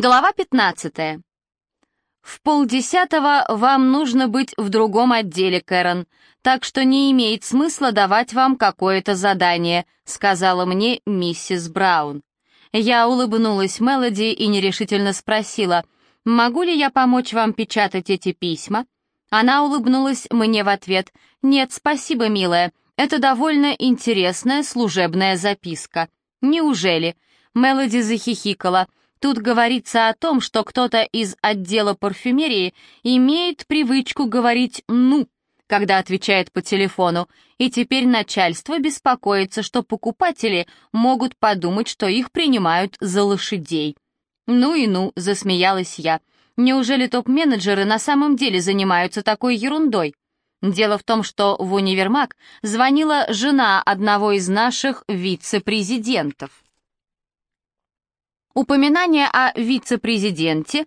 Глава 15. В полдесятого вам нужно быть в другом отделе, Кэрон, так что не имеет смысла давать вам какое-то задание, сказала мне миссис Браун. Я улыбнулась Мелоди и нерешительно спросила, могу ли я помочь вам печатать эти письма? Она улыбнулась мне в ответ, нет, спасибо, милая, это довольно интересная служебная записка. Неужели? Мелоди захихикала. Тут говорится о том, что кто-то из отдела парфюмерии имеет привычку говорить «ну», когда отвечает по телефону, и теперь начальство беспокоится, что покупатели могут подумать, что их принимают за лошадей. «Ну и ну», — засмеялась я. «Неужели топ-менеджеры на самом деле занимаются такой ерундой?» Дело в том, что в универмаг звонила жена одного из наших вице-президентов. Упоминание о вице-президенте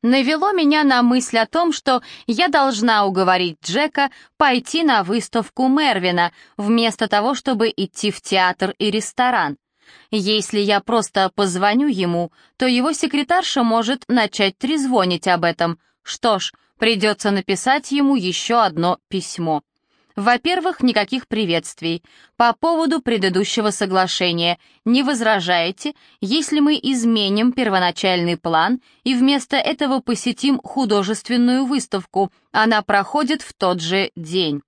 навело меня на мысль о том, что я должна уговорить Джека пойти на выставку Мервина, вместо того, чтобы идти в театр и ресторан. Если я просто позвоню ему, то его секретарша может начать трезвонить об этом. Что ж, придется написать ему еще одно письмо. Во-первых, никаких приветствий. По поводу предыдущего соглашения. Не возражаете, если мы изменим первоначальный план и вместо этого посетим художественную выставку. Она проходит в тот же день.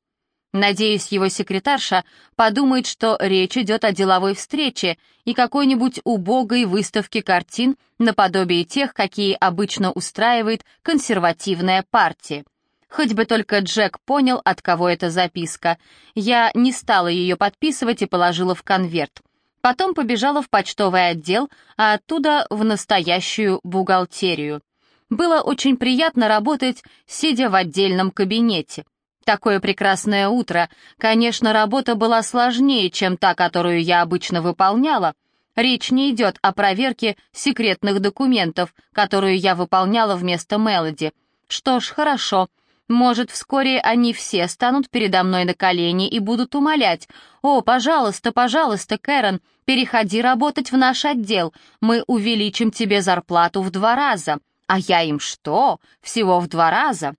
Надеюсь, его секретарша подумает, что речь идет о деловой встрече и какой-нибудь убогой выставке картин наподобие тех, какие обычно устраивает консервативная партия. Хоть бы только Джек понял, от кого эта записка. Я не стала ее подписывать и положила в конверт. Потом побежала в почтовый отдел, а оттуда в настоящую бухгалтерию. Было очень приятно работать, сидя в отдельном кабинете. Такое прекрасное утро. Конечно, работа была сложнее, чем та, которую я обычно выполняла. Речь не идет о проверке секретных документов, которую я выполняла вместо Мелоди. Что ж, хорошо. Может, вскоре они все станут передо мной на колени и будут умолять. «О, пожалуйста, пожалуйста, Кэрон, переходи работать в наш отдел. Мы увеличим тебе зарплату в два раза». А я им что? Всего в два раза?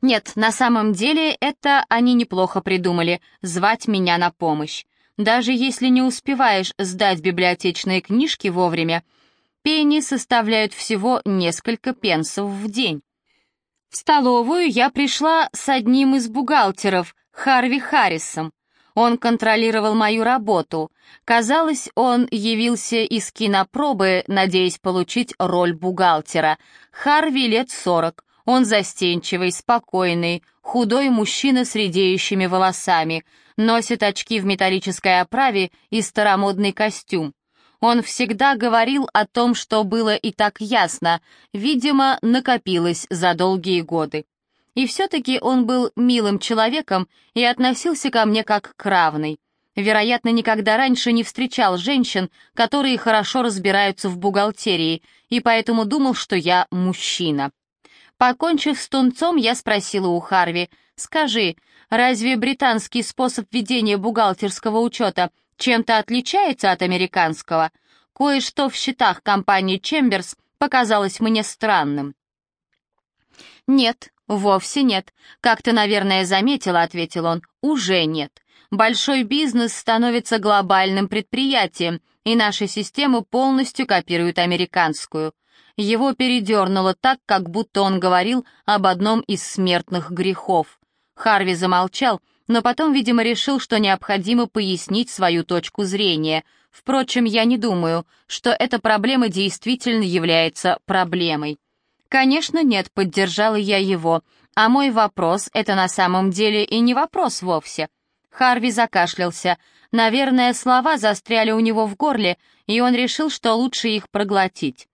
Нет, на самом деле это они неплохо придумали, звать меня на помощь. Даже если не успеваешь сдать библиотечные книжки вовремя, пени составляют всего несколько пенсов в день. В столовую я пришла с одним из бухгалтеров, Харви Харрисом. Он контролировал мою работу. Казалось, он явился из кинопробы, надеясь получить роль бухгалтера. Харви лет сорок. Он застенчивый, спокойный, худой мужчина с редеющими волосами, носит очки в металлической оправе и старомодный костюм. Он всегда говорил о том, что было и так ясно, видимо, накопилось за долгие годы. И все-таки он был милым человеком и относился ко мне как к равной. Вероятно, никогда раньше не встречал женщин, которые хорошо разбираются в бухгалтерии, и поэтому думал, что я мужчина. Покончив с тунцом, я спросила у Харви, «Скажи, разве британский способ ведения бухгалтерского учета чем-то отличается от американского. Кое-что в счетах компании Чемберс показалось мне странным. «Нет, вовсе нет. Как ты, наверное, заметила», — ответил он, — «уже нет. Большой бизнес становится глобальным предприятием, и наши системы полностью копируют американскую. Его передернуло так, как будто он говорил об одном из смертных грехов. Харви замолчал, но потом, видимо, решил, что необходимо пояснить свою точку зрения. Впрочем, я не думаю, что эта проблема действительно является проблемой. Конечно, нет, поддержала я его, а мой вопрос — это на самом деле и не вопрос вовсе. Харви закашлялся. Наверное, слова застряли у него в горле, и он решил, что лучше их проглотить.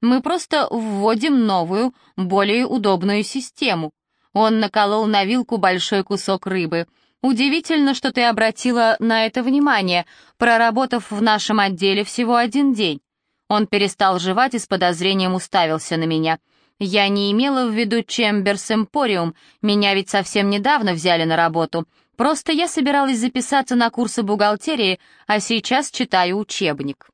Мы просто вводим новую, более удобную систему. Он наколол на вилку большой кусок рыбы. «Удивительно, что ты обратила на это внимание, проработав в нашем отделе всего один день». Он перестал жевать и с подозрением уставился на меня. «Я не имела в виду Чемберс Эмпориум, меня ведь совсем недавно взяли на работу. Просто я собиралась записаться на курсы бухгалтерии, а сейчас читаю учебник».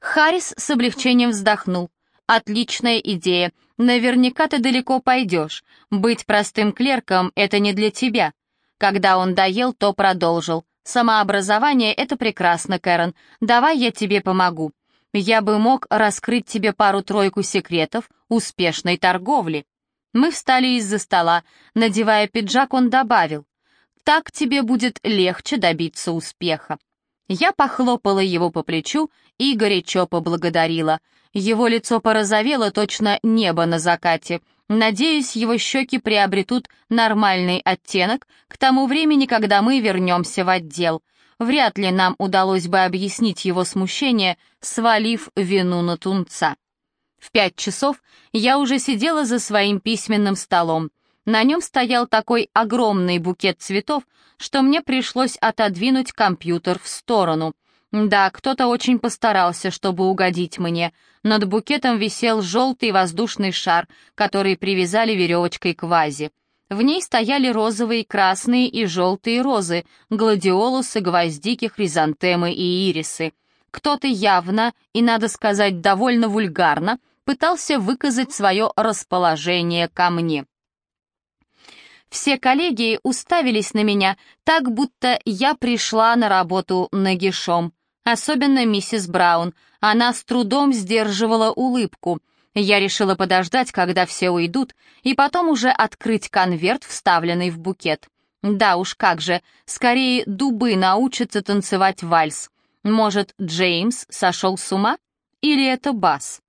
Харрис с облегчением вздохнул. «Отличная идея. Наверняка ты далеко пойдешь. Быть простым клерком — это не для тебя». Когда он доел, то продолжил. «Самообразование — это прекрасно, Кэрон. Давай я тебе помогу. Я бы мог раскрыть тебе пару-тройку секретов успешной торговли». Мы встали из-за стола. Надевая пиджак, он добавил. «Так тебе будет легче добиться успеха». Я похлопала его по плечу и горячо поблагодарила. Его лицо порозовело, точно небо на закате. Надеюсь, его щеки приобретут нормальный оттенок к тому времени, когда мы вернемся в отдел. Вряд ли нам удалось бы объяснить его смущение, свалив вину на тунца. В пять часов я уже сидела за своим письменным столом. На нем стоял такой огромный букет цветов, что мне пришлось отодвинуть компьютер в сторону. Да, кто-то очень постарался, чтобы угодить мне. Над букетом висел желтый воздушный шар, который привязали веревочкой к вазе. В ней стояли розовые, красные и желтые розы, гладиолусы, гвоздики, хризантемы и ирисы. Кто-то явно, и, надо сказать, довольно вульгарно, пытался выказать свое расположение ко мне. Все коллеги уставились на меня так, будто я пришла на работу нагишом. Особенно миссис Браун. Она с трудом сдерживала улыбку. Я решила подождать, когда все уйдут, и потом уже открыть конверт, вставленный в букет. Да уж, как же, скорее дубы научатся танцевать вальс. Может, Джеймс сошел с ума? Или это Бас?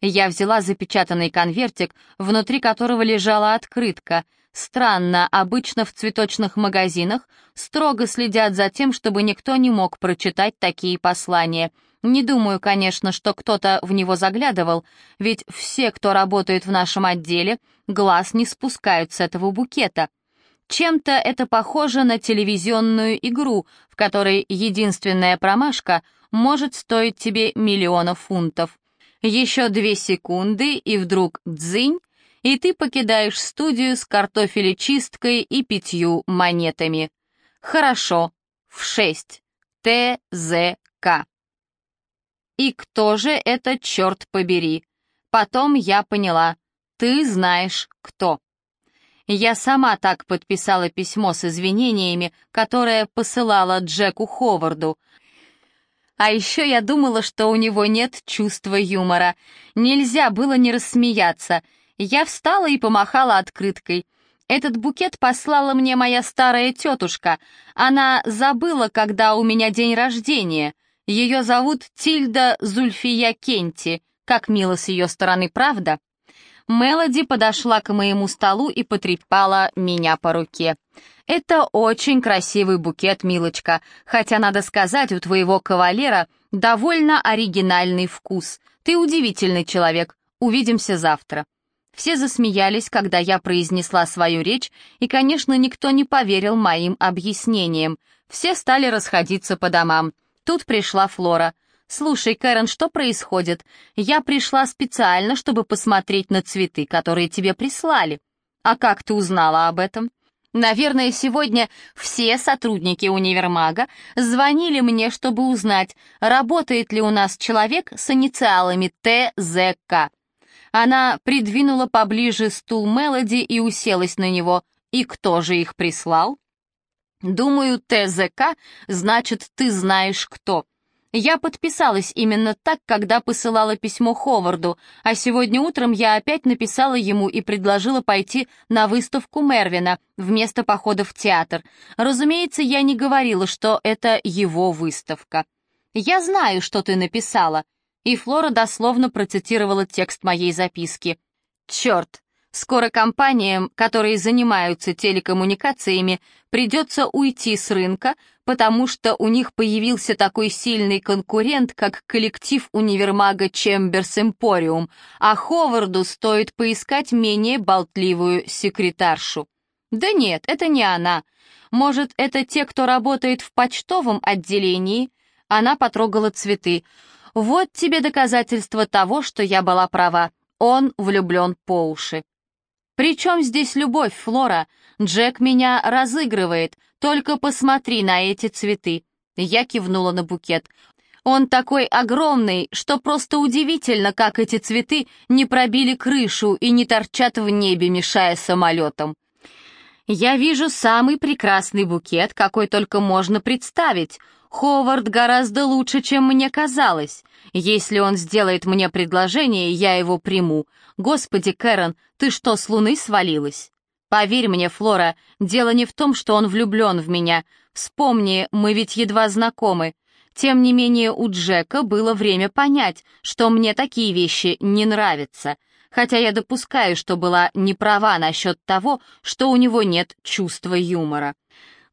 Я взяла запечатанный конвертик, внутри которого лежала открытка. Странно, обычно в цветочных магазинах строго следят за тем, чтобы никто не мог прочитать такие послания. Не думаю, конечно, что кто-то в него заглядывал, ведь все, кто работает в нашем отделе, глаз не спускают с этого букета. Чем-то это похоже на телевизионную игру, в которой единственная промашка может стоить тебе миллиона фунтов. Еще две секунды, и вдруг дзынь, и ты покидаешь студию с картофелечисткой и пятью монетами. Хорошо, в шесть. ТЗК. И кто же это, черт побери? Потом я поняла. Ты знаешь, кто. Я сама так подписала письмо с извинениями, которое посылала Джеку Ховарду, а еще я думала, что у него нет чувства юмора. Нельзя было не рассмеяться. Я встала и помахала открыткой. Этот букет послала мне моя старая тетушка. Она забыла, когда у меня день рождения. Ее зовут Тильда Зульфия Кенти. Как мило с ее стороны, правда? Мелоди подошла к моему столу и потрепала меня по руке. «Это очень красивый букет, милочка, хотя, надо сказать, у твоего кавалера довольно оригинальный вкус. Ты удивительный человек. Увидимся завтра». Все засмеялись, когда я произнесла свою речь, и, конечно, никто не поверил моим объяснениям. Все стали расходиться по домам. Тут пришла Флора. «Слушай, Кэрон, что происходит? Я пришла специально, чтобы посмотреть на цветы, которые тебе прислали». «А как ты узнала об этом?» Наверное, сегодня все сотрудники универмага звонили мне, чтобы узнать, работает ли у нас человек с инициалами ТЗК. Она придвинула поближе стул Мелоди и уселась на него. И кто же их прислал? Думаю, ТЗК значит «ты знаешь кто». Я подписалась именно так, когда посылала письмо Ховарду, а сегодня утром я опять написала ему и предложила пойти на выставку Мервина вместо похода в театр. Разумеется, я не говорила, что это его выставка. «Я знаю, что ты написала», и Флора дословно процитировала текст моей записки. «Черт, Скоро компаниям, которые занимаются телекоммуникациями, придется уйти с рынка, потому что у них появился такой сильный конкурент, как коллектив универмага Чемберс Эмпориум, а Ховарду стоит поискать менее болтливую секретаршу. Да нет, это не она. Может, это те, кто работает в почтовом отделении? Она потрогала цветы. Вот тебе доказательство того, что я была права. Он влюблен по уши. «При чем здесь любовь, Флора? Джек меня разыгрывает. Только посмотри на эти цветы». Я кивнула на букет. Он такой огромный, что просто удивительно, как эти цветы не пробили крышу и не торчат в небе, мешая самолетам. Я вижу самый прекрасный букет, какой только можно представить. Ховард гораздо лучше, чем мне казалось. Если он сделает мне предложение, я его приму. Господи, Кэрон, ты что, с луны свалилась? Поверь мне, Флора, дело не в том, что он влюблен в меня. Вспомни, мы ведь едва знакомы. Тем не менее, у Джека было время понять, что мне такие вещи не нравятся, хотя я допускаю, что была не права насчет того, что у него нет чувства юмора.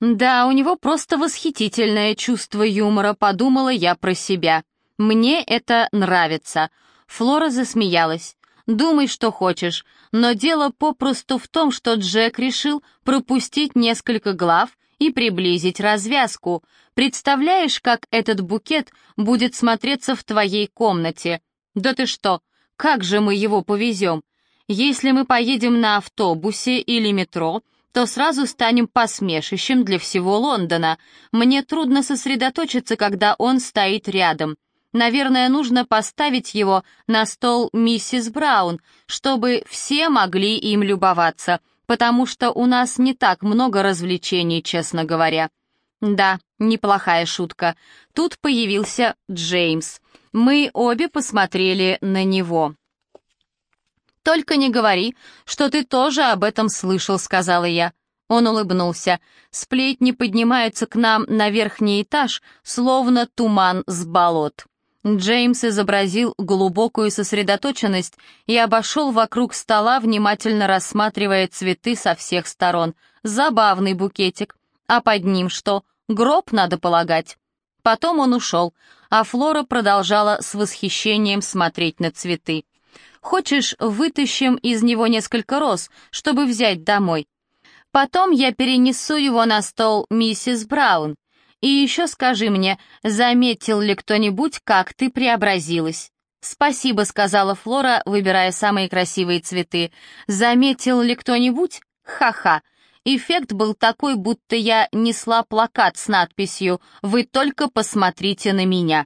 Да, у него просто восхитительное чувство юмора, подумала я про себя. Мне это нравится. Флора засмеялась. Думай, что хочешь, но дело попросту в том, что Джек решил пропустить несколько глав и приблизить развязку. Представляешь, как этот букет будет смотреться в твоей комнате? Да ты что, как же мы его повезем? Если мы поедем на автобусе или метро, то сразу станем посмешищем для всего Лондона. Мне трудно сосредоточиться, когда он стоит рядом. Наверное, нужно поставить его на стол миссис Браун, чтобы все могли им любоваться, потому что у нас не так много развлечений, честно говоря. Да, неплохая шутка. Тут появился Джеймс. Мы обе посмотрели на него. «Только не говори, что ты тоже об этом слышал», — сказала я. Он улыбнулся. Сплетни поднимаются к нам на верхний этаж, словно туман с болот. Джеймс изобразил глубокую сосредоточенность и обошел вокруг стола, внимательно рассматривая цветы со всех сторон. Забавный букетик. А под ним что? Гроб, надо полагать. Потом он ушел, а Флора продолжала с восхищением смотреть на цветы. «Хочешь, вытащим из него несколько роз, чтобы взять домой? Потом я перенесу его на стол миссис Браун. И еще скажи мне, заметил ли кто-нибудь, как ты преобразилась?» «Спасибо», — сказала Флора, выбирая самые красивые цветы. «Заметил ли кто-нибудь? Ха-ха». Эффект был такой, будто я несла плакат с надписью «Вы только посмотрите на меня».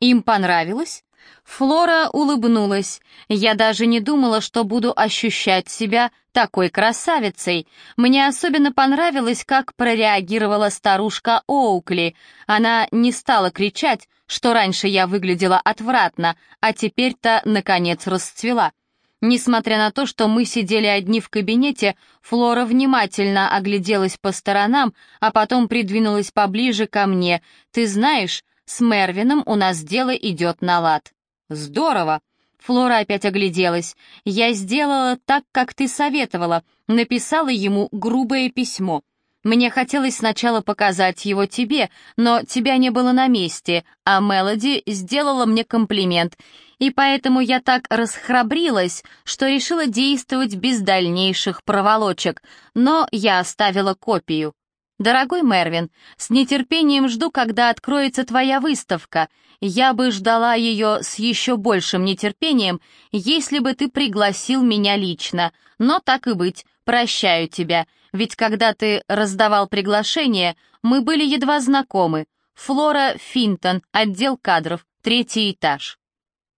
Им понравилось? Флора улыбнулась. Я даже не думала, что буду ощущать себя такой красавицей. Мне особенно понравилось, как прореагировала старушка Оукли. Она не стала кричать, что раньше я выглядела отвратно, а теперь-то, наконец, расцвела. Несмотря на то, что мы сидели одни в кабинете, Флора внимательно огляделась по сторонам, а потом придвинулась поближе ко мне. «Ты знаешь, с Мервином у нас дело идет на лад». «Здорово!» Флора опять огляделась. «Я сделала так, как ты советовала, написала ему грубое письмо. Мне хотелось сначала показать его тебе, но тебя не было на месте, а Мелоди сделала мне комплимент, и поэтому я так расхрабрилась, что решила действовать без дальнейших проволочек, но я оставила копию. «Дорогой Мервин, с нетерпением жду, когда откроется твоя выставка. Я бы ждала ее с еще большим нетерпением, если бы ты пригласил меня лично. Но так и быть, прощаю тебя, ведь когда ты раздавал приглашение, мы были едва знакомы. Флора Финтон, отдел кадров, третий этаж».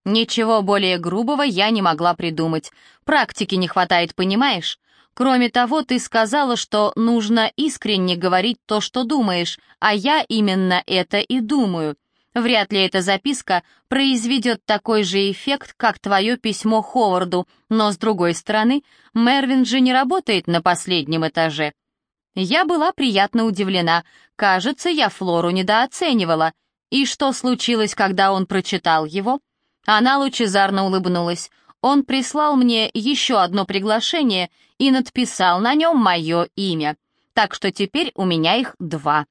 Ничего более грубого я не могла придумать. Практики не хватает, понимаешь? Кроме того, ты сказала, что нужно искренне говорить то, что думаешь, а я именно это и думаю. Вряд ли эта записка произведет такой же эффект, как твое письмо Ховарду, но, с другой стороны, Мервин же не работает на последнем этаже. Я была приятно удивлена. Кажется, я Флору недооценивала. И что случилось, когда он прочитал его? Она лучезарно улыбнулась. Он прислал мне еще одно приглашение и надписал на нем мое имя. Так что теперь у меня их два.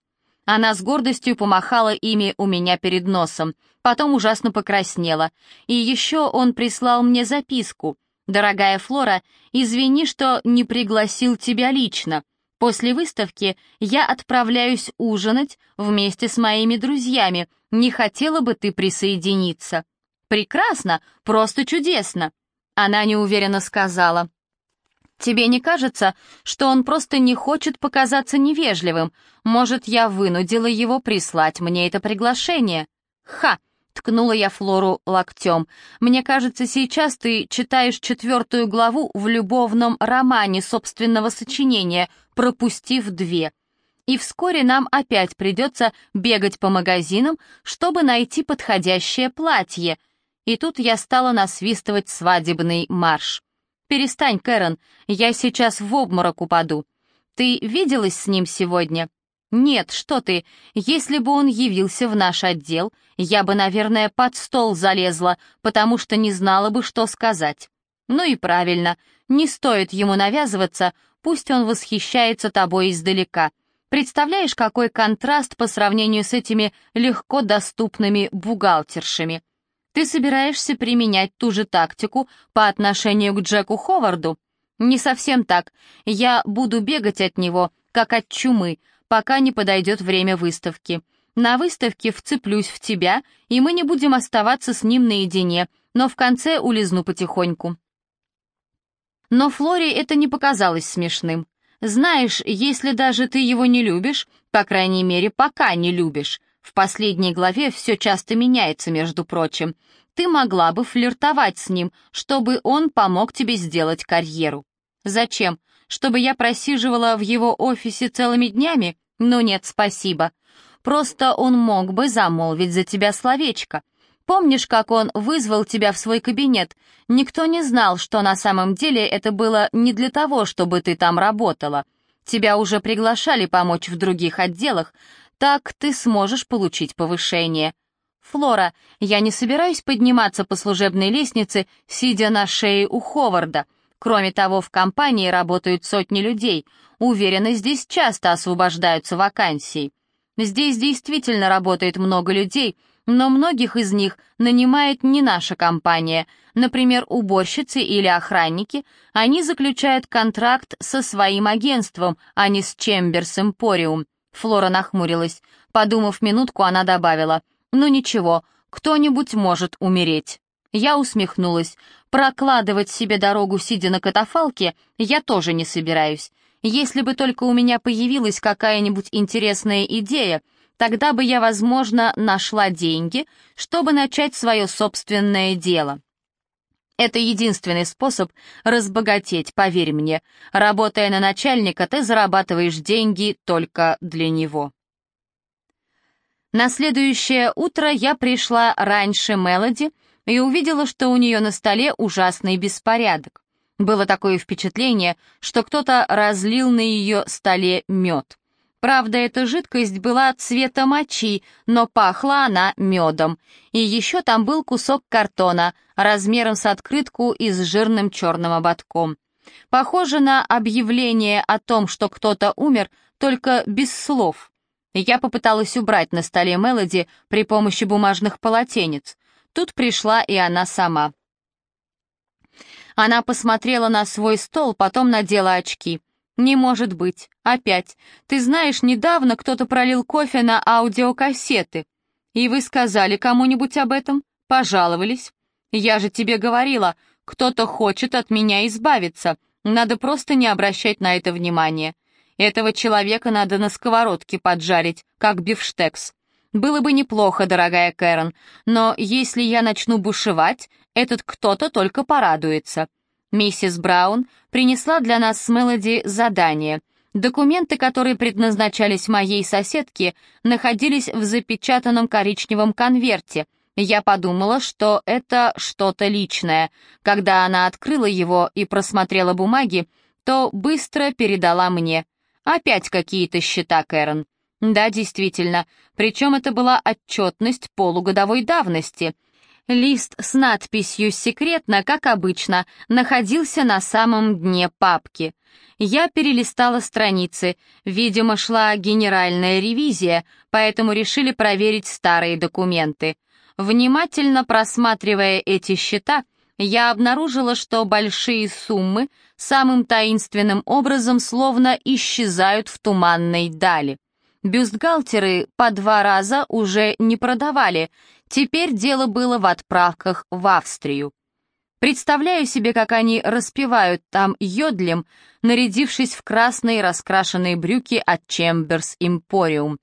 Она с гордостью помахала ими у меня перед носом, потом ужасно покраснела. И еще он прислал мне записку. «Дорогая Флора, извини, что не пригласил тебя лично. После выставки я отправляюсь ужинать вместе с моими друзьями. Не хотела бы ты присоединиться?» «Прекрасно, просто чудесно!» Она неуверенно сказала. «Тебе не кажется, что он просто не хочет показаться невежливым? Может, я вынудила его прислать мне это приглашение?» «Ха!» Ткнула я Флору локтем. «Мне кажется, сейчас ты читаешь четвертую главу в любовном романе собственного сочинения, пропустив две. И вскоре нам опять придется бегать по магазинам, чтобы найти подходящее платье». И тут я стала насвистывать свадебный марш. «Перестань, Кэрон, я сейчас в обморок упаду. Ты виделась с ним сегодня?» «Нет, что ты, если бы он явился в наш отдел, я бы, наверное, под стол залезла, потому что не знала бы, что сказать. Ну и правильно, не стоит ему навязываться, пусть он восхищается тобой издалека. Представляешь, какой контраст по сравнению с этими легко доступными бухгалтершами. Ты собираешься применять ту же тактику по отношению к Джеку Ховарду? Не совсем так. Я буду бегать от него, как от чумы, пока не подойдет время выставки. На выставке вцеплюсь в тебя, и мы не будем оставаться с ним наедине, но в конце улизну потихоньку». Но Флоре это не показалось смешным. «Знаешь, если даже ты его не любишь, по крайней мере, пока не любишь, в последней главе все часто меняется, между прочим, ты могла бы флиртовать с ним, чтобы он помог тебе сделать карьеру. Зачем? Чтобы я просиживала в его офисе целыми днями? «Ну нет, спасибо. Просто он мог бы замолвить за тебя словечко. Помнишь, как он вызвал тебя в свой кабинет? Никто не знал, что на самом деле это было не для того, чтобы ты там работала. Тебя уже приглашали помочь в других отделах, так ты сможешь получить повышение. Флора, я не собираюсь подниматься по служебной лестнице, сидя на шее у Ховарда. Кроме того, в компании работают сотни людей. Уверена, здесь часто освобождаются вакансии. Здесь действительно работает много людей, но многих из них нанимает не наша компания. Например, уборщицы или охранники, они заключают контракт со своим агентством, а не с Чемберс Эмпориум. Флора нахмурилась. Подумав минутку, она добавила, «Ну ничего, кто-нибудь может умереть». Я усмехнулась. Прокладывать себе дорогу, сидя на катафалке, я тоже не собираюсь. Если бы только у меня появилась какая-нибудь интересная идея, тогда бы я, возможно, нашла деньги, чтобы начать свое собственное дело. Это единственный способ разбогатеть, поверь мне. Работая на начальника, ты зарабатываешь деньги только для него. На следующее утро я пришла раньше Мелоди, и увидела, что у нее на столе ужасный беспорядок. Было такое впечатление, что кто-то разлил на ее столе мед. Правда, эта жидкость была цвета мочи, но пахла она медом. И еще там был кусок картона, размером с открытку и с жирным черным ободком. Похоже на объявление о том, что кто-то умер, только без слов. Я попыталась убрать на столе Мелоди при помощи бумажных полотенец. Тут пришла и она сама. Она посмотрела на свой стол, потом надела очки. «Не может быть. Опять. Ты знаешь, недавно кто-то пролил кофе на аудиокассеты. И вы сказали кому-нибудь об этом? Пожаловались? Я же тебе говорила, кто-то хочет от меня избавиться. Надо просто не обращать на это внимания. Этого человека надо на сковородке поджарить, как бифштекс. Было бы неплохо, дорогая Кэрон, но если я начну бушевать, этот кто-то только порадуется. Миссис Браун принесла для нас с Мелоди задание. Документы, которые предназначались моей соседке, находились в запечатанном коричневом конверте. Я подумала, что это что-то личное. Когда она открыла его и просмотрела бумаги, то быстро передала мне. Опять какие-то счета, Кэрон. Да, действительно, причем это была отчетность полугодовой давности. Лист с надписью «Секретно», как обычно, находился на самом дне папки. Я перелистала страницы, видимо, шла генеральная ревизия, поэтому решили проверить старые документы. Внимательно просматривая эти счета, я обнаружила, что большие суммы самым таинственным образом словно исчезают в туманной дали. Бюстгальтеры по два раза уже не продавали, теперь дело было в отправках в Австрию. Представляю себе, как они распевают там йодлем, нарядившись в красные раскрашенные брюки от Чемберс Импориум.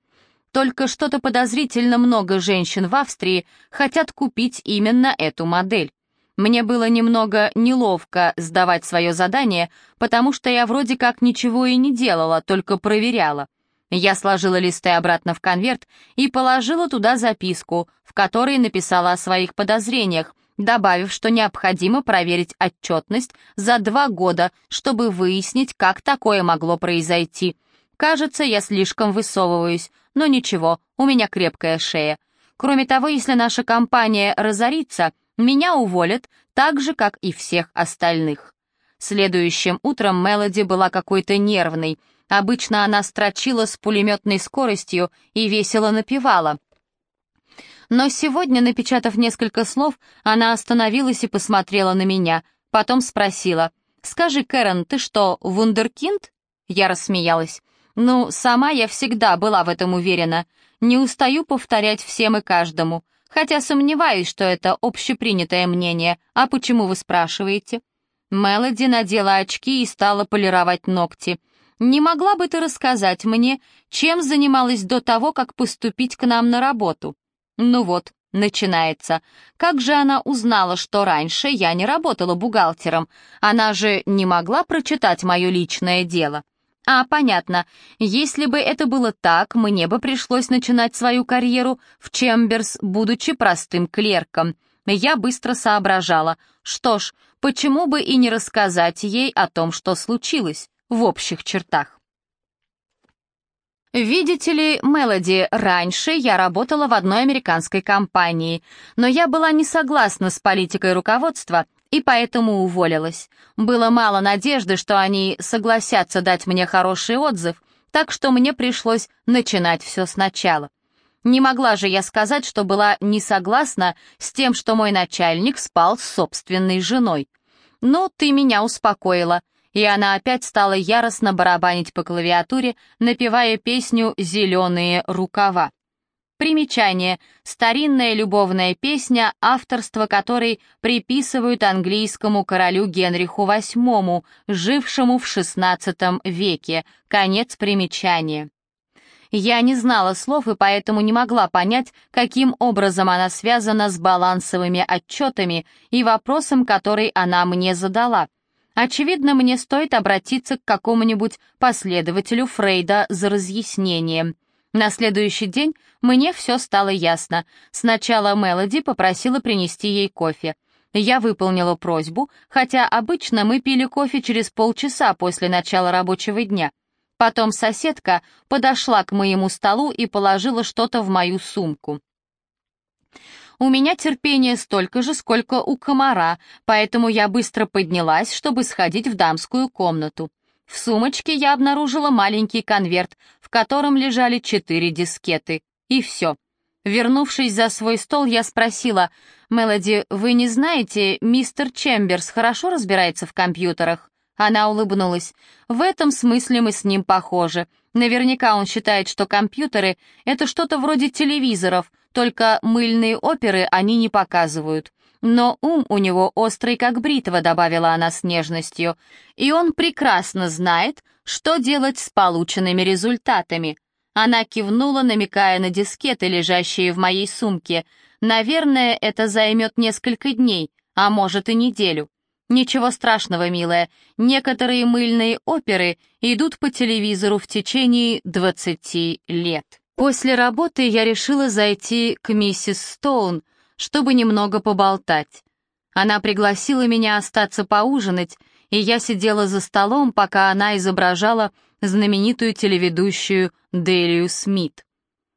Только что-то подозрительно много женщин в Австрии хотят купить именно эту модель. Мне было немного неловко сдавать свое задание, потому что я вроде как ничего и не делала, только проверяла. Я сложила листы обратно в конверт и положила туда записку, в которой написала о своих подозрениях, добавив, что необходимо проверить отчетность за два года, чтобы выяснить, как такое могло произойти. Кажется, я слишком высовываюсь, но ничего, у меня крепкая шея. Кроме того, если наша компания разорится, меня уволят так же, как и всех остальных. Следующим утром Мелоди была какой-то нервной. Обычно она строчила с пулеметной скоростью и весело напевала. Но сегодня, напечатав несколько слов, она остановилась и посмотрела на меня, потом спросила, «Скажи, Кэрон, ты что, вундеркинд?» Я рассмеялась. «Ну, сама я всегда была в этом уверена. Не устаю повторять всем и каждому. Хотя сомневаюсь, что это общепринятое мнение. А почему вы спрашиваете?» Мелоди надела очки и стала полировать ногти. «Не могла бы ты рассказать мне, чем занималась до того, как поступить к нам на работу?» «Ну вот, начинается. Как же она узнала, что раньше я не работала бухгалтером? Она же не могла прочитать мое личное дело». «А, понятно. Если бы это было так, мне бы пришлось начинать свою карьеру в Чемберс, будучи простым клерком». Я быстро соображала. Что ж, почему бы и не рассказать ей о том, что случилось, в общих чертах. Видите ли, Мелоди, раньше я работала в одной американской компании, но я была не согласна с политикой руководства и поэтому уволилась. Было мало надежды, что они согласятся дать мне хороший отзыв, так что мне пришлось начинать все сначала. Не могла же я сказать, что была не согласна с тем, что мой начальник спал с собственной женой. Ну, ты меня успокоила. И она опять стала яростно барабанить по клавиатуре, напевая песню «Зеленые рукава». Примечание. Старинная любовная песня, авторство которой приписывают английскому королю Генриху VIII, жившему в XVI веке. Конец примечания. Я не знала слов и поэтому не могла понять, каким образом она связана с балансовыми отчетами и вопросом, который она мне задала. Очевидно, мне стоит обратиться к какому-нибудь последователю Фрейда за разъяснением. На следующий день мне все стало ясно. Сначала Мелоди попросила принести ей кофе. Я выполнила просьбу, хотя обычно мы пили кофе через полчаса после начала рабочего дня. Потом соседка подошла к моему столу и положила что-то в мою сумку. У меня терпение столько же, сколько у комара, поэтому я быстро поднялась, чтобы сходить в дамскую комнату. В сумочке я обнаружила маленький конверт, в котором лежали четыре дискеты. И все. Вернувшись за свой стол, я спросила, «Мелоди, вы не знаете, мистер Чемберс хорошо разбирается в компьютерах?» Она улыбнулась. «В этом смысле мы с ним похожи. Наверняка он считает, что компьютеры — это что-то вроде телевизоров, только мыльные оперы они не показывают. Но ум у него острый, как бритва», — добавила она с нежностью, «и он прекрасно знает, что делать с полученными результатами». Она кивнула, намекая на дискеты, лежащие в моей сумке. «Наверное, это займет несколько дней, а может и неделю». «Ничего страшного, милая, некоторые мыльные оперы идут по телевизору в течение 20 лет». После работы я решила зайти к миссис Стоун, чтобы немного поболтать. Она пригласила меня остаться поужинать, и я сидела за столом, пока она изображала знаменитую телеведущую Делию Смит.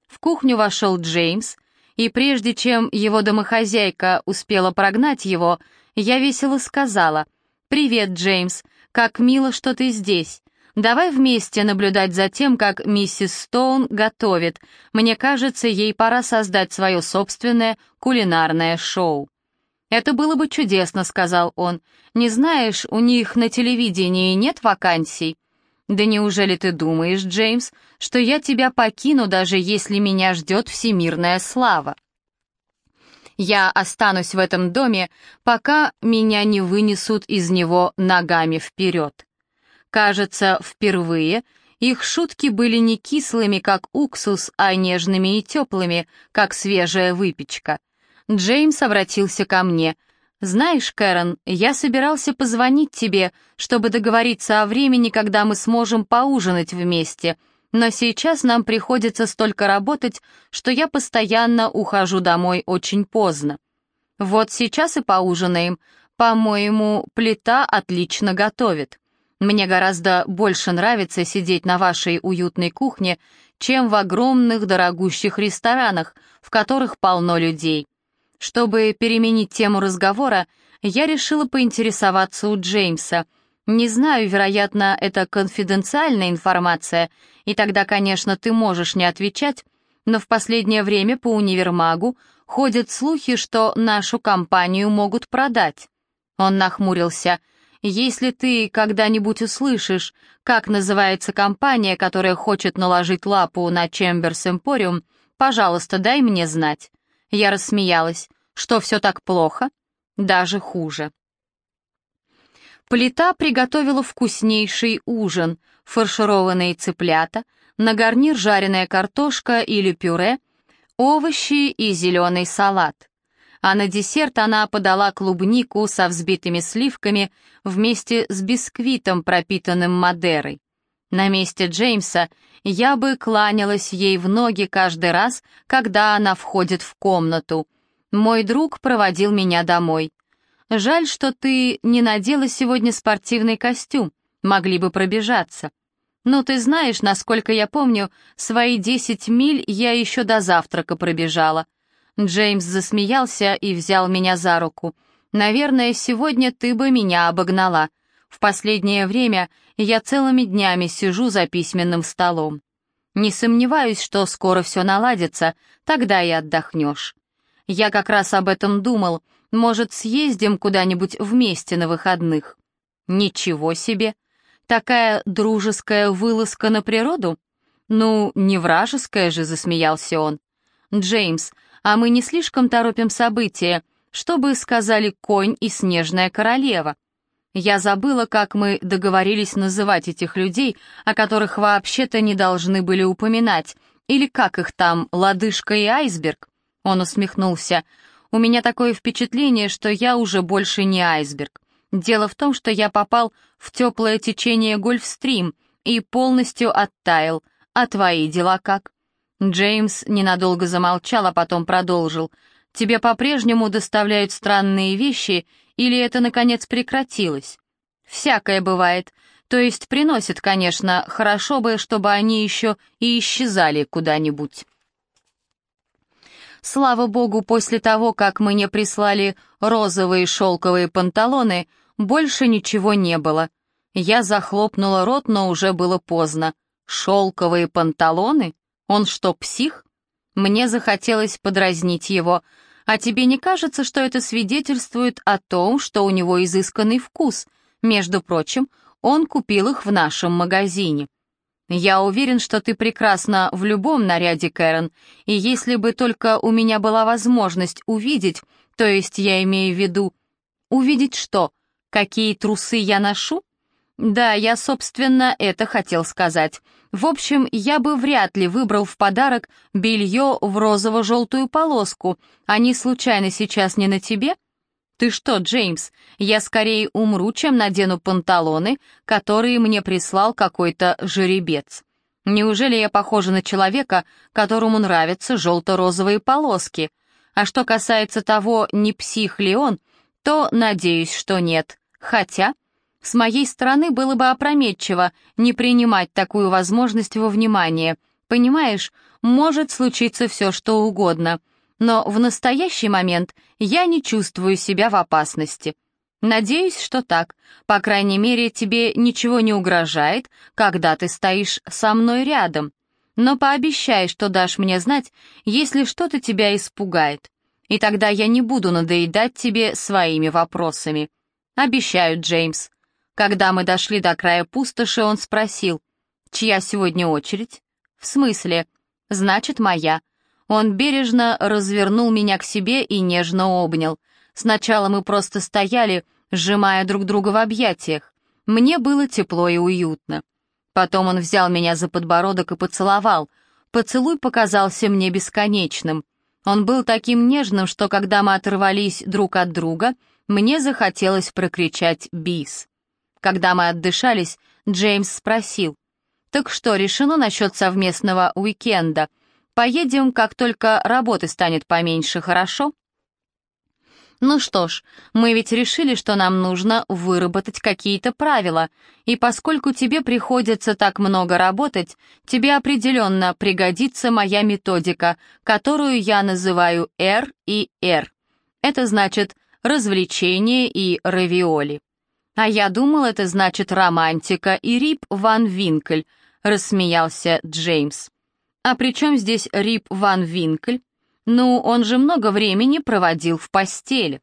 В кухню вошел Джеймс, и прежде чем его домохозяйка успела прогнать его, я весело сказала «Привет, Джеймс, как мило, что ты здесь. Давай вместе наблюдать за тем, как миссис Стоун готовит. Мне кажется, ей пора создать свое собственное кулинарное шоу». «Это было бы чудесно», — сказал он. «Не знаешь, у них на телевидении нет вакансий?» «Да неужели ты думаешь, Джеймс, что я тебя покину, даже если меня ждет всемирная слава?» «Я останусь в этом доме, пока меня не вынесут из него ногами вперед». Кажется, впервые Их шутки были не кислыми, как уксус, а нежными и теплыми, как свежая выпечка. Джеймс обратился ко мне. «Знаешь, Кэрон, я собирался позвонить тебе, чтобы договориться о времени, когда мы сможем поужинать вместе, но сейчас нам приходится столько работать, что я постоянно ухожу домой очень поздно. Вот сейчас и поужинаем. По-моему, плита отлично готовит. Мне гораздо больше нравится сидеть на вашей уютной кухне, чем в огромных дорогущих ресторанах, в которых полно людей. Чтобы переменить тему разговора, я решила поинтересоваться у Джеймса. Не знаю, вероятно, это конфиденциальная информация, и тогда, конечно, ты можешь не отвечать, но в последнее время по универмагу ходят слухи, что нашу компанию могут продать. Он нахмурился. Если ты когда-нибудь услышишь, как называется компания, которая хочет наложить лапу на Чемберс Эмпориум, пожалуйста, дай мне знать. Я рассмеялась. Что все так плохо? Даже хуже. Плита приготовила вкуснейший ужин, фаршированные цыплята, на гарнир жареная картошка или пюре, овощи и зеленый салат а на десерт она подала клубнику со взбитыми сливками вместе с бисквитом, пропитанным Мадерой. На месте Джеймса я бы кланялась ей в ноги каждый раз, когда она входит в комнату. Мой друг проводил меня домой. Жаль, что ты не надела сегодня спортивный костюм, могли бы пробежаться. Ну, ты знаешь, насколько я помню, свои десять миль я еще до завтрака пробежала. Джеймс засмеялся и взял меня за руку. «Наверное, сегодня ты бы меня обогнала. В последнее время я целыми днями сижу за письменным столом. Не сомневаюсь, что скоро все наладится, тогда и отдохнешь. Я как раз об этом думал. Может, съездим куда-нибудь вместе на выходных?» «Ничего себе! Такая дружеская вылазка на природу?» «Ну, не вражеская же», — засмеялся он. «Джеймс, а мы не слишком торопим события, что бы сказали конь и снежная королева. Я забыла, как мы договорились называть этих людей, о которых вообще-то не должны были упоминать, или как их там, лодыжка и айсберг. Он усмехнулся. У меня такое впечатление, что я уже больше не айсберг. Дело в том, что я попал в теплое течение Гольфстрим и полностью оттаял. А твои дела как? Джеймс ненадолго замолчал, а потом продолжил. «Тебе по-прежнему доставляют странные вещи, или это, наконец, прекратилось?» «Всякое бывает. То есть приносят, конечно, хорошо бы, чтобы они еще и исчезали куда-нибудь». Слава богу, после того, как мне прислали розовые шелковые панталоны, больше ничего не было. Я захлопнула рот, но уже было поздно. Шелковые панталоны? Он что, псих? Мне захотелось подразнить его. А тебе не кажется, что это свидетельствует о том, что у него изысканный вкус? Между прочим, он купил их в нашем магазине. Я уверен, что ты прекрасна в любом наряде, Кэрон, и если бы только у меня была возможность увидеть, то есть я имею в виду... Увидеть что? Какие трусы я ношу? Да, я, собственно, это хотел сказать. В общем, я бы вряд ли выбрал в подарок белье в розово-желтую полоску. Они случайно сейчас не на тебе? Ты что, Джеймс, я скорее умру, чем надену панталоны, которые мне прислал какой-то жеребец. Неужели я похожа на человека, которому нравятся желто-розовые полоски? А что касается того, не псих ли он, то надеюсь, что нет. Хотя... С моей стороны было бы опрометчиво не принимать такую возможность во внимание. Понимаешь, может случиться все, что угодно. Но в настоящий момент я не чувствую себя в опасности. Надеюсь, что так. По крайней мере, тебе ничего не угрожает, когда ты стоишь со мной рядом. Но пообещай, что дашь мне знать, если что-то тебя испугает. И тогда я не буду надоедать тебе своими вопросами. Обещаю, Джеймс. Когда мы дошли до края пустоши, он спросил, «Чья сегодня очередь?» «В смысле?» «Значит, моя». Он бережно развернул меня к себе и нежно обнял. Сначала мы просто стояли, сжимая друг друга в объятиях. Мне было тепло и уютно. Потом он взял меня за подбородок и поцеловал. Поцелуй показался мне бесконечным. Он был таким нежным, что когда мы оторвались друг от друга, мне захотелось прокричать «бис». Когда мы отдышались, Джеймс спросил, «Так что, решено насчет совместного уикенда? Поедем, как только работы станет поменьше, хорошо?» Ну что ж, мы ведь решили, что нам нужно выработать какие-то правила, и поскольку тебе приходится так много работать, тебе определенно пригодится моя методика, которую я называю R и R. Это значит развлечение и равиоли. А я думал, это значит романтика и Рип Ван Винкль, рассмеялся Джеймс. А при чем здесь Рип Ван Винкль? Ну, он же много времени проводил в постели.